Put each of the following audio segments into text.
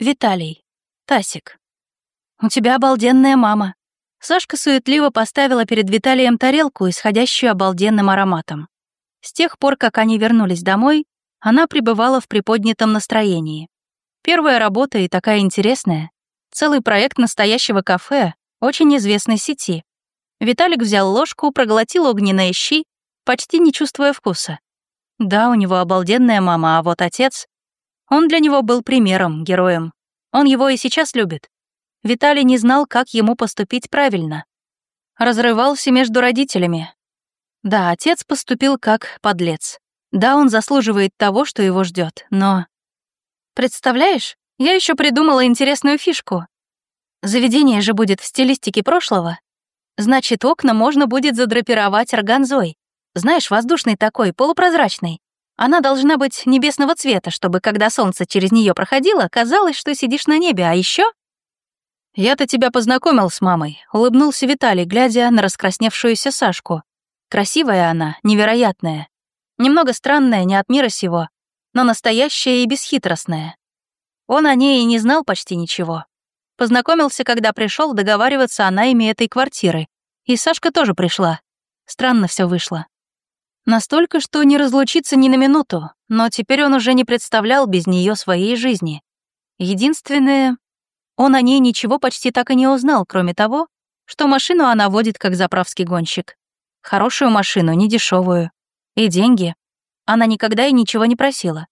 Виталий. Тасик. «У тебя обалденная мама». Сашка суетливо поставила перед Виталием тарелку, исходящую обалденным ароматом. С тех пор, как они вернулись домой, она пребывала в приподнятом настроении. Первая работа и такая интересная. Целый проект настоящего кафе, очень известной сети. Виталик взял ложку, проглотил огненные щи, почти не чувствуя вкуса. Да, у него обалденная мама, а вот отец... Он для него был примером, героем. Он его и сейчас любит. Виталий не знал, как ему поступить правильно. Разрывался между родителями. Да, отец поступил как подлец. Да, он заслуживает того, что его ждет, но... Представляешь, я еще придумала интересную фишку. Заведение же будет в стилистике прошлого. Значит, окна можно будет задрапировать органзой. Знаешь, воздушный такой, полупрозрачный. Она должна быть небесного цвета, чтобы, когда солнце через нее проходило, казалось, что сидишь на небе, а еще «Я-то тебя познакомил с мамой», — улыбнулся Виталий, глядя на раскрасневшуюся Сашку. Красивая она, невероятная. Немного странная, не от мира сего, но настоящая и бесхитростная. Он о ней и не знал почти ничего. Познакомился, когда пришел договариваться о найме этой квартиры. И Сашка тоже пришла. Странно все вышло. Настолько, что не разлучиться ни на минуту, но теперь он уже не представлял без нее своей жизни. Единственное, он о ней ничего почти так и не узнал, кроме того, что машину она водит как заправский гонщик. Хорошую машину, не дешевую. И деньги. Она никогда и ничего не просила.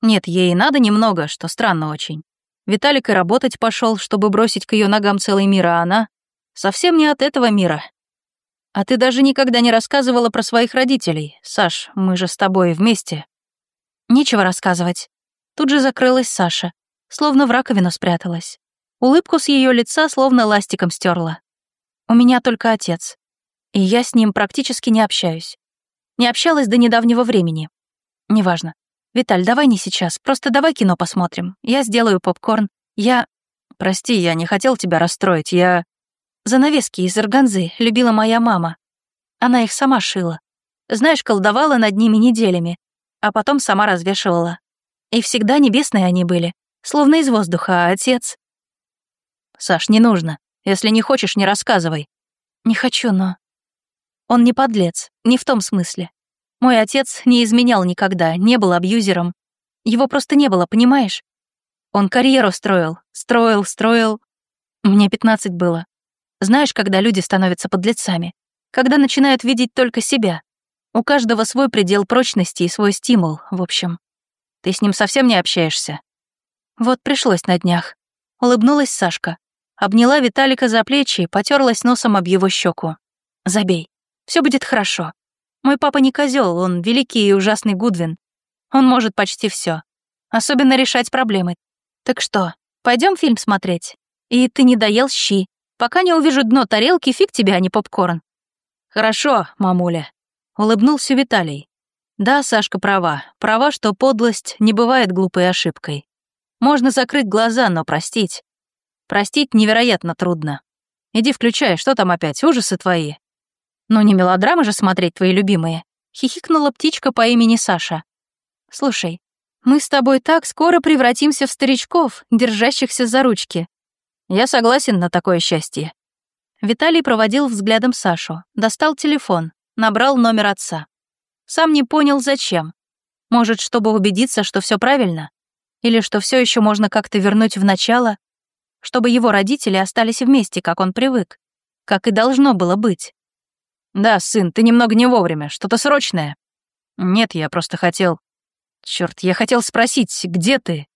Нет, ей надо немного, что странно очень. Виталик и работать пошел, чтобы бросить к ее ногам целый мир, а она совсем не от этого мира. А ты даже никогда не рассказывала про своих родителей. Саш, мы же с тобой вместе. Нечего рассказывать. Тут же закрылась Саша словно в раковину спряталась. Улыбку с ее лица словно ластиком стерла. У меня только отец. И я с ним практически не общаюсь. Не общалась до недавнего времени. Неважно. Виталь, давай не сейчас, просто давай кино посмотрим. Я сделаю попкорн. Я... Прости, я не хотел тебя расстроить, я... Занавески из органзы любила моя мама. Она их сама шила. Знаешь, колдовала над ними неделями, а потом сама развешивала. И всегда небесные они были. Словно из воздуха, а отец... Саш, не нужно. Если не хочешь, не рассказывай. Не хочу, но... Он не подлец, не в том смысле. Мой отец не изменял никогда, не был абьюзером. Его просто не было, понимаешь? Он карьеру строил, строил, строил. Мне 15 было. Знаешь, когда люди становятся подлецами? Когда начинают видеть только себя. У каждого свой предел прочности и свой стимул, в общем. Ты с ним совсем не общаешься? Вот пришлось на днях. Улыбнулась Сашка. Обняла Виталика за плечи и потерлась носом об его щеку. Забей. Все будет хорошо. Мой папа не козел, он великий и ужасный Гудвин. Он может почти все, Особенно решать проблемы. Так что, пойдем фильм смотреть? И ты не доел щи. Пока не увижу дно тарелки, фиг тебе, а не попкорн. Хорошо, мамуля. Улыбнулся Виталий. Да, Сашка права. Права, что подлость не бывает глупой ошибкой. Можно закрыть глаза, но простить. Простить невероятно трудно. Иди включай, что там опять, ужасы твои? Ну не мелодрамы же смотреть твои любимые. Хихикнула птичка по имени Саша. Слушай, мы с тобой так скоро превратимся в старичков, держащихся за ручки. Я согласен на такое счастье. Виталий проводил взглядом Сашу, достал телефон, набрал номер отца. Сам не понял, зачем. Может, чтобы убедиться, что все правильно? Или что все еще можно как-то вернуть в начало, чтобы его родители остались вместе, как он привык, как и должно было быть. «Да, сын, ты немного не вовремя, что-то срочное». «Нет, я просто хотел...» Черт, я хотел спросить, где ты?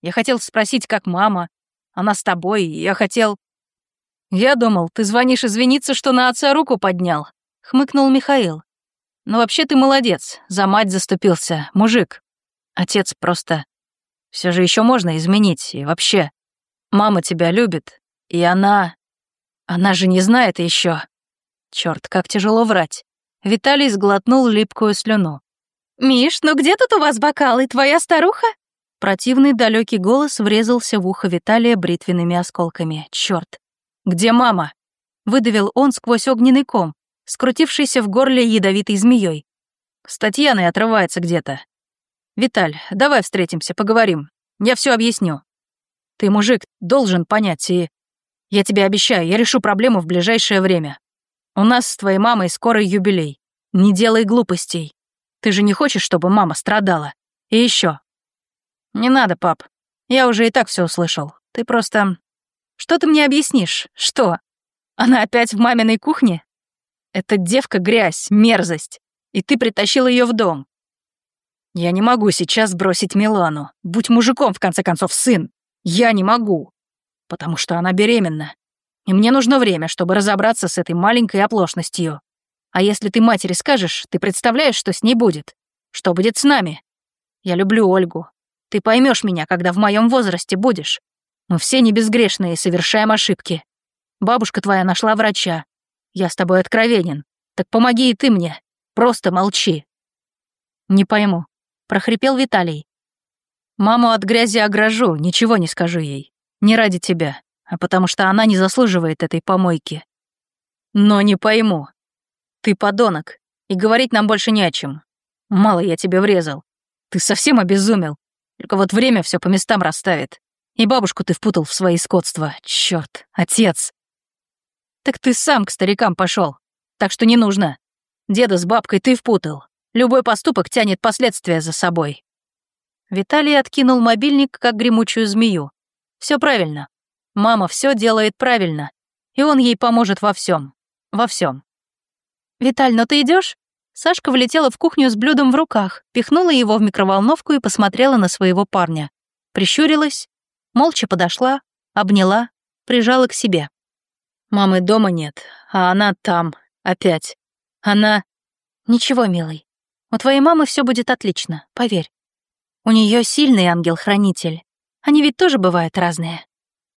Я хотел спросить, как мама. Она с тобой, я хотел...» «Я думал, ты звонишь извиниться, что на отца руку поднял», — хмыкнул Михаил. «Но вообще ты молодец, за мать заступился, мужик. Отец просто... Все же еще можно изменить, и вообще, мама тебя любит, и она... Она же не знает еще. Черт, как тяжело врать. Виталий сглотнул липкую слюну. «Миш, ну где тут у вас бокалы, твоя старуха?» Противный далекий голос врезался в ухо Виталия бритвенными осколками. Черт! Где мама? Выдавил он сквозь огненный ком, скрутившийся в горле ядовитой змеей. С Татьяной отрывается где-то. «Виталь, давай встретимся, поговорим. Я все объясню». Ты, мужик, должен понять, и... Я тебе обещаю, я решу проблему в ближайшее время. У нас с твоей мамой скоро юбилей. Не делай глупостей. Ты же не хочешь, чтобы мама страдала. И еще. Не надо, пап. Я уже и так все услышал. Ты просто... Что ты мне объяснишь? Что? Она опять в маминой кухне? Эта девка грязь, мерзость. И ты притащил ее в дом. Я не могу сейчас бросить Милану. Будь мужиком, в конце концов, сын. Я не могу. Потому что она беременна. И мне нужно время, чтобы разобраться с этой маленькой оплошностью. А если ты матери скажешь, ты представляешь, что с ней будет? Что будет с нами? Я люблю Ольгу. Ты поймешь меня, когда в моем возрасте будешь. Мы все не безгрешные, совершаем ошибки. Бабушка твоя нашла врача. Я с тобой откровенен. Так помоги и ты мне. Просто молчи. Не пойму. Прохрипел Виталий. Маму от грязи огражу, ничего не скажу ей. Не ради тебя, а потому что она не заслуживает этой помойки. Но не пойму. Ты подонок, и говорить нам больше не о чем. Мало я тебе врезал. Ты совсем обезумел. Только вот время все по местам расставит. И бабушку ты впутал в свои скотства. Черт, отец. Так ты сам к старикам пошел. Так что не нужно. Деда с бабкой ты впутал. Любой поступок тянет последствия за собой. Виталий откинул мобильник, как гремучую змею. Все правильно. Мама все делает правильно. И он ей поможет во всем. Во всем. «Виталь, ну ты идешь? Сашка влетела в кухню с блюдом в руках, пихнула его в микроволновку и посмотрела на своего парня. Прищурилась, молча подошла, обняла, прижала к себе. Мамы дома нет, а она там, опять. Она... Ничего, милый. У твоей мамы все будет отлично, поверь. У нее сильный ангел-хранитель. Они ведь тоже бывают разные.